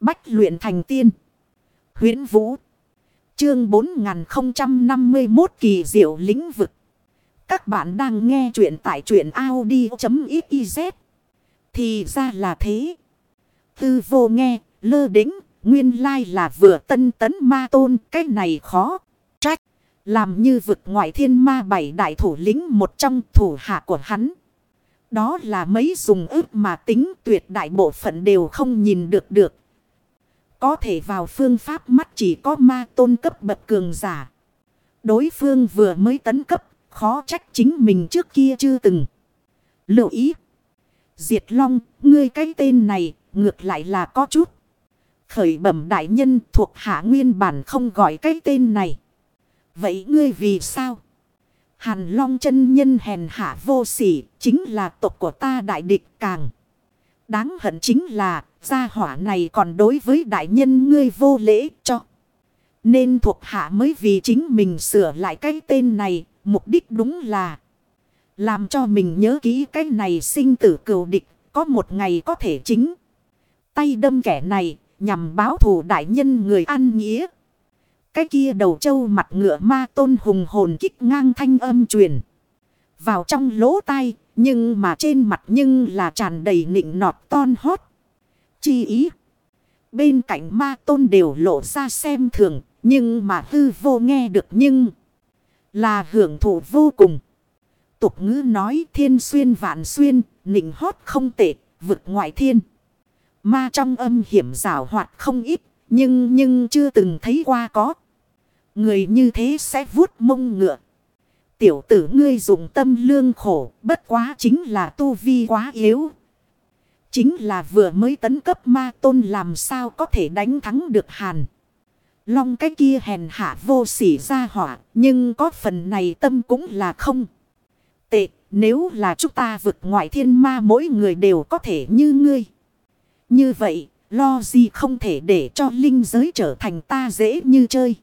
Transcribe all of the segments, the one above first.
Bách luyện thành tiên. huyễn Vũ. Chương 4051 kỳ diệu lĩnh vực. Các bạn đang nghe truyện tại truyện Audi.xyz. Thì ra là thế. Tư vô nghe, lơ đính, nguyên lai là vừa tân tấn ma tôn, cái này khó. Trách, làm như vực ngoại thiên ma bảy đại thủ lĩnh một trong thủ hạ của hắn. Đó là mấy dùng ước mà tính tuyệt đại bộ phận đều không nhìn được được. Có thể vào phương pháp mắt chỉ có ma tôn cấp bậc cường giả. Đối phương vừa mới tấn cấp, khó trách chính mình trước kia chưa từng. Lưu ý. Diệt Long, ngươi cái tên này, ngược lại là có chút. Khởi bẩm đại nhân thuộc hạ nguyên bản không gọi cái tên này. Vậy ngươi vì sao? Hàn Long chân nhân hèn hạ vô sỉ, chính là tộc của ta đại địch càng. Đáng hận chính là, gia hỏa này còn đối với đại nhân ngươi vô lễ cho. Nên thuộc hạ mới vì chính mình sửa lại cái tên này, mục đích đúng là làm cho mình nhớ kỹ cái này sinh tử cừu địch, có một ngày có thể chính. Tay đâm kẻ này, nhằm báo thù đại nhân người ăn nghĩa. Cái kia đầu trâu mặt ngựa ma tôn hùng hồn kích ngang thanh âm truyền. Vào trong lỗ tai, nhưng mà trên mặt nhưng là tràn đầy nịnh nọt ton hót. Chi ý. Bên cạnh ma tôn đều lộ ra xem thường, nhưng mà hư vô nghe được nhưng là hưởng thụ vô cùng. Tục ngữ nói thiên xuyên vạn xuyên, nịnh hót không tệ, vực ngoại thiên. Ma trong âm hiểm rào hoạt không ít, nhưng nhưng chưa từng thấy qua có. Người như thế sẽ vuốt mông ngựa. Tiểu tử ngươi dùng tâm lương khổ, bất quá chính là tu vi quá yếu. Chính là vừa mới tấn cấp ma tôn làm sao có thể đánh thắng được hàn. Long cái kia hèn hạ vô sỉ ra hỏa, nhưng có phần này tâm cũng là không. Tệ, nếu là chúng ta vực ngoại thiên ma mỗi người đều có thể như ngươi. Như vậy, lo gì không thể để cho linh giới trở thành ta dễ như chơi.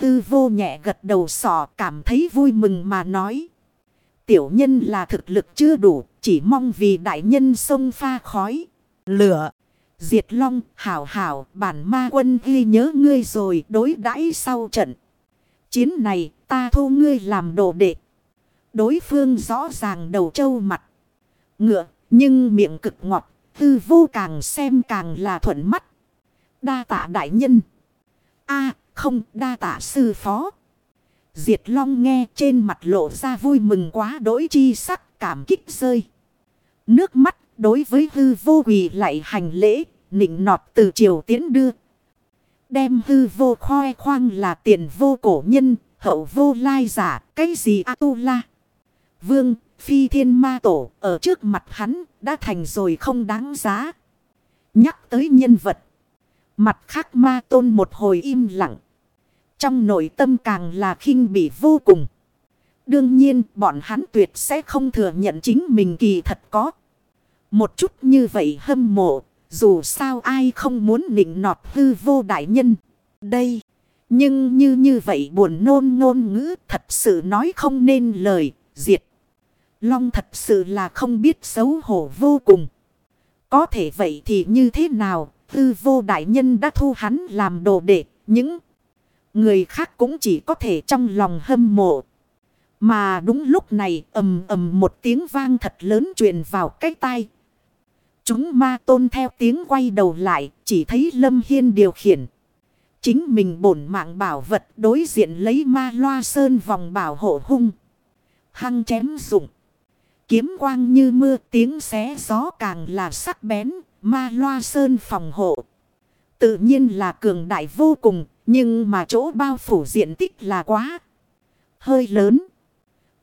Tư vô nhẹ gật đầu sỏ cảm thấy vui mừng mà nói. Tiểu nhân là thực lực chưa đủ, chỉ mong vì đại nhân sông pha khói, lửa. Diệt long, hảo hảo, bản ma quân ghi nhớ ngươi rồi đối đãi sau trận. Chiến này, ta thu ngươi làm đồ đệ. Đối phương rõ ràng đầu trâu mặt. Ngựa, nhưng miệng cực ngọt, tư vô càng xem càng là thuận mắt. Đa tạ đại nhân. a không đa tạ sư phó. Diệt long nghe trên mặt lộ ra vui mừng quá đỗi chi sắc cảm kích rơi. Nước mắt đối với hư vô quỳ lại hành lễ, nịnh nọt từ triều tiến đưa. Đem hư vô khoe khoang là tiền vô cổ nhân, hậu vô lai giả, cái gì A-tu-la. Vương, phi thiên ma tổ, ở trước mặt hắn, đã thành rồi không đáng giá. Nhắc tới nhân vật. Mặt khác ma tôn một hồi im lặng. Trong nội tâm càng là khinh bị vô cùng. Đương nhiên, bọn hắn tuyệt sẽ không thừa nhận chính mình kỳ thật có. Một chút như vậy hâm mộ. Dù sao ai không muốn nịnh nọt hư vô đại nhân. Đây. Nhưng như như vậy buồn nôn ngôn ngữ thật sự nói không nên lời. Diệt. Long thật sự là không biết xấu hổ vô cùng. Có thể vậy thì như thế nào? Hư vô đại nhân đã thu hắn làm đồ đệ. Những người khác cũng chỉ có thể trong lòng hâm mộ. Mà đúng lúc này ầm ầm một tiếng vang thật lớn truyền vào cái tai. Chúng ma tôn theo tiếng quay đầu lại, chỉ thấy Lâm Hiên điều khiển. Chính mình bổn mạng bảo vật đối diện lấy ma loa sơn vòng bảo hộ hung. Hăng chém dụng. Kiếm quang như mưa tiếng xé gió càng là sắc bén, ma loa sơn phòng hộ. Tự nhiên là cường đại vô cùng, nhưng mà chỗ bao phủ diện tích là quá hơi lớn.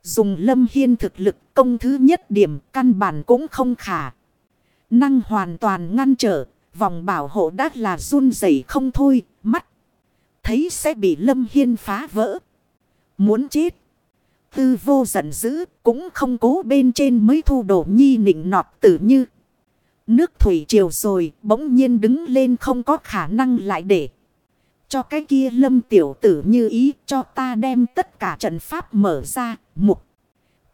Dùng lâm hiên thực lực công thứ nhất điểm căn bản cũng không khả. Năng hoàn toàn ngăn trở, vòng bảo hộ đã là run rẩy không thôi, mắt. Thấy sẽ bị lâm hiên phá vỡ. Muốn chết. Tư vô giận dữ, cũng không cố bên trên mới thu đổ nhi nịnh nọt tử như. Nước thủy triều rồi, bỗng nhiên đứng lên không có khả năng lại để. Cho cái kia lâm tiểu tử như ý cho ta đem tất cả trận pháp mở ra, mục.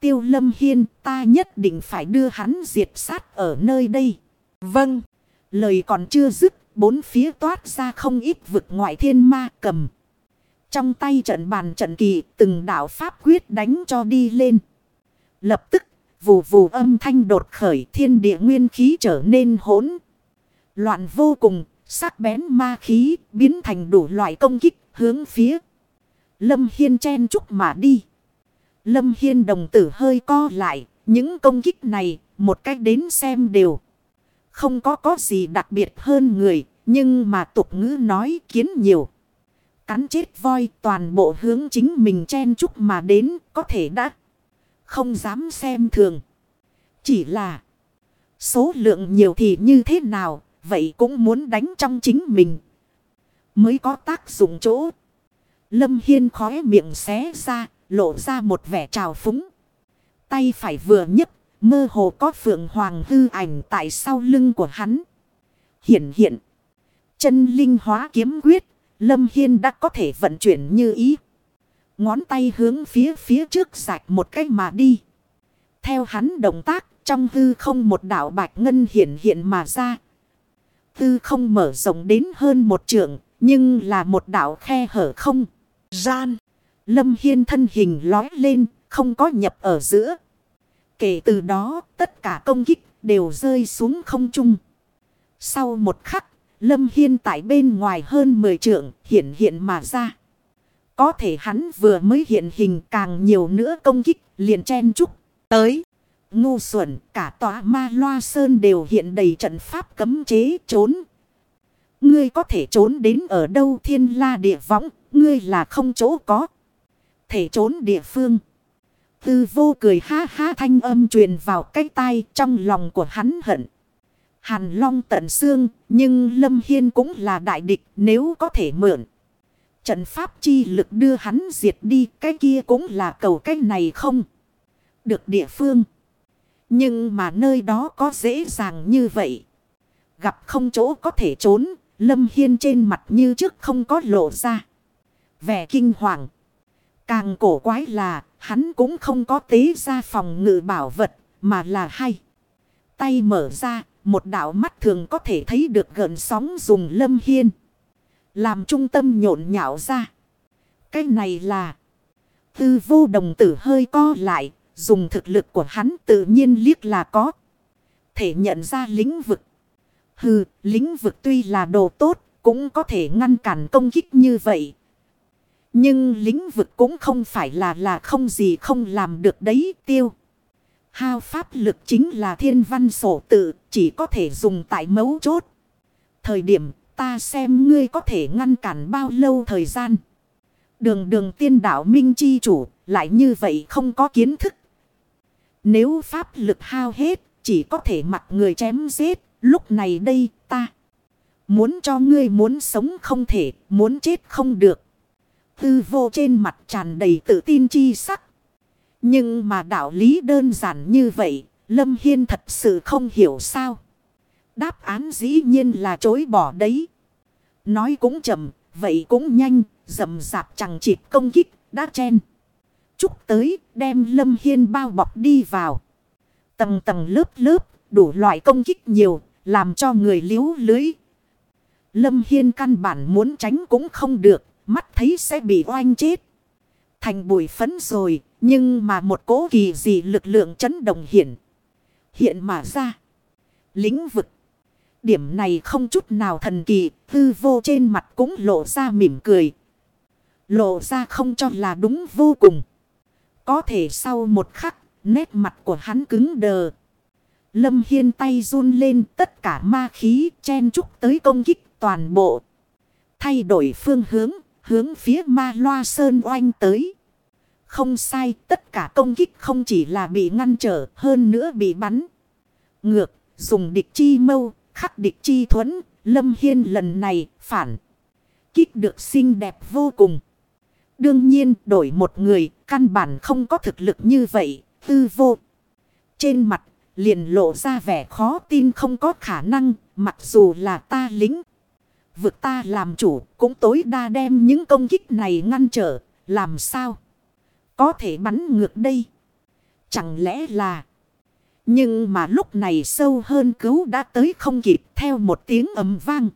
Tiêu lâm hiên ta nhất định phải đưa hắn diệt sát ở nơi đây. Vâng, lời còn chưa dứt, bốn phía toát ra không ít vực ngoại thiên ma cầm. Trong tay trận bàn trận kỳ từng đạo pháp quyết đánh cho đi lên. Lập tức vù vù âm thanh đột khởi thiên địa nguyên khí trở nên hỗn. Loạn vô cùng, sắc bén ma khí biến thành đủ loại công kích hướng phía. Lâm Hiên chen chúc mà đi. Lâm Hiên đồng tử hơi co lại, những công kích này một cách đến xem đều. Không có có gì đặc biệt hơn người, nhưng mà tục ngữ nói kiến nhiều. Cắn chết voi toàn bộ hướng chính mình chen chúc mà đến có thể đã không dám xem thường. Chỉ là số lượng nhiều thì như thế nào, vậy cũng muốn đánh trong chính mình. Mới có tác dụng chỗ. Lâm Hiên khóe miệng xé ra, lộ ra một vẻ trào phúng. Tay phải vừa nhấc, mơ hồ có phượng hoàng hư ảnh tại sau lưng của hắn. Hiện hiện. Chân linh hóa kiếm quyết, Lâm Hiên đã có thể vận chuyển như ý. Ngón tay hướng phía phía trước sạch một cách mà đi. Theo hắn động tác, trong hư không một đảo bạch ngân hiện hiện mà ra. Tư không mở rộng đến hơn một trượng, nhưng là một đảo khe hở không. Gian. Lâm Hiên thân hình lói lên, không có nhập ở giữa. Kể từ đó, tất cả công kích đều rơi xuống không trung. Sau một khắc, Lâm Hiên tại bên ngoài hơn 10 trượng hiện hiện mà ra. Có thể hắn vừa mới hiện hình càng nhiều nữa công kích liền chen chúc tới. Ngu xuẩn cả tòa ma loa sơn đều hiện đầy trận pháp cấm chế trốn. Ngươi có thể trốn đến ở đâu thiên la địa võng, ngươi là không chỗ có. Thể trốn địa phương. Tư vô cười ha ha thanh âm truyền vào cái tai trong lòng của hắn hận. Hàn long tận xương, nhưng Lâm Hiên cũng là đại địch nếu có thể mượn. Trận pháp chi lực đưa hắn diệt đi, cái kia cũng là cầu cái này không. Được địa phương. Nhưng mà nơi đó có dễ dàng như vậy. Gặp không chỗ có thể trốn, Lâm Hiên trên mặt như trước không có lộ ra. Vẻ kinh hoàng. Càng cổ quái là, hắn cũng không có tế ra phòng ngự bảo vật, mà là hay. Tay mở ra, một đạo mắt thường có thể thấy được gần sóng dùng Lâm Hiên. Làm trung tâm nhộn nhạo ra. Cái này là... Tư vô đồng tử hơi co lại, dùng thực lực của hắn tự nhiên liếc là có. Thể nhận ra lĩnh vực. Hừ, lĩnh vực tuy là đồ tốt, cũng có thể ngăn cản công kích như vậy. Nhưng lĩnh vực cũng không phải là là không gì không làm được đấy tiêu. Hao pháp lực chính là thiên văn sổ tự, chỉ có thể dùng tại mấu chốt. Thời điểm ta xem ngươi có thể ngăn cản bao lâu thời gian. Đường đường tiên đạo minh chi chủ, lại như vậy không có kiến thức. Nếu pháp lực hao hết, chỉ có thể mặc người chém giết, lúc này đây ta. Muốn cho ngươi muốn sống không thể, muốn chết không được. Tư vô trên mặt tràn đầy tự tin chi sắc. Nhưng mà đạo lý đơn giản như vậy, Lâm Hiên thật sự không hiểu sao. Đáp án dĩ nhiên là chối bỏ đấy. Nói cũng chậm, vậy cũng nhanh, dầm dạp chẳng chịt công kích, đã chen trúc tới, đem Lâm Hiên bao bọc đi vào. Tầng tầng lớp lớp, đủ loại công kích nhiều, làm cho người liếu lưới. Lâm Hiên căn bản muốn tránh cũng không được, mắt thấy sẽ bị oanh chết. Thành bụi phấn rồi, nhưng mà một cố kỳ gì lực lượng chấn động hiện. Hiện mà ra. Lĩnh vực. Điểm này không chút nào thần kỳ, tư vô trên mặt cũng lộ ra mỉm cười. Lộ ra không cho là đúng vô cùng. Có thể sau một khắc, nét mặt của hắn cứng đờ. Lâm Hiên tay run lên tất cả ma khí chen chúc tới công kích toàn bộ. Thay đổi phương hướng, hướng phía ma loa sơn oanh tới. Không sai, tất cả công kích không chỉ là bị ngăn trở, hơn nữa bị bắn. Ngược, dùng địch chi mâu, khắc địch chi thuẫn, Lâm Hiên lần này phản. Kích được xinh đẹp vô cùng. Đương nhiên đổi một người, căn bản không có thực lực như vậy, tư vô. Trên mặt, liền lộ ra vẻ khó tin không có khả năng, mặc dù là ta lính. Vực ta làm chủ, cũng tối đa đem những công kích này ngăn trở, làm sao? Có thể bắn ngược đây. Chẳng lẽ là... Nhưng mà lúc này sâu hơn cứu đã tới không kịp theo một tiếng ầm vang.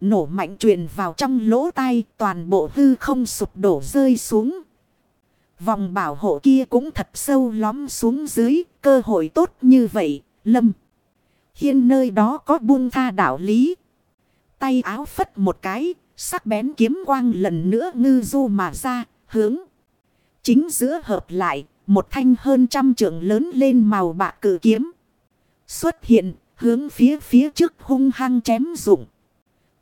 Nổ mạnh truyền vào trong lỗ tai, toàn bộ hư không sụp đổ rơi xuống. Vòng bảo hộ kia cũng thật sâu lóm xuống dưới. Cơ hội tốt như vậy. Lâm. Hiên nơi đó có buông tha đạo lý. Tay áo phất một cái. Sắc bén kiếm quang lần nữa ngư du mà ra. Hướng. Chính giữa hợp lại. Một thanh hơn trăm trượng lớn lên màu bạc cử kiếm. Xuất hiện. Hướng phía phía trước hung hăng chém rụng.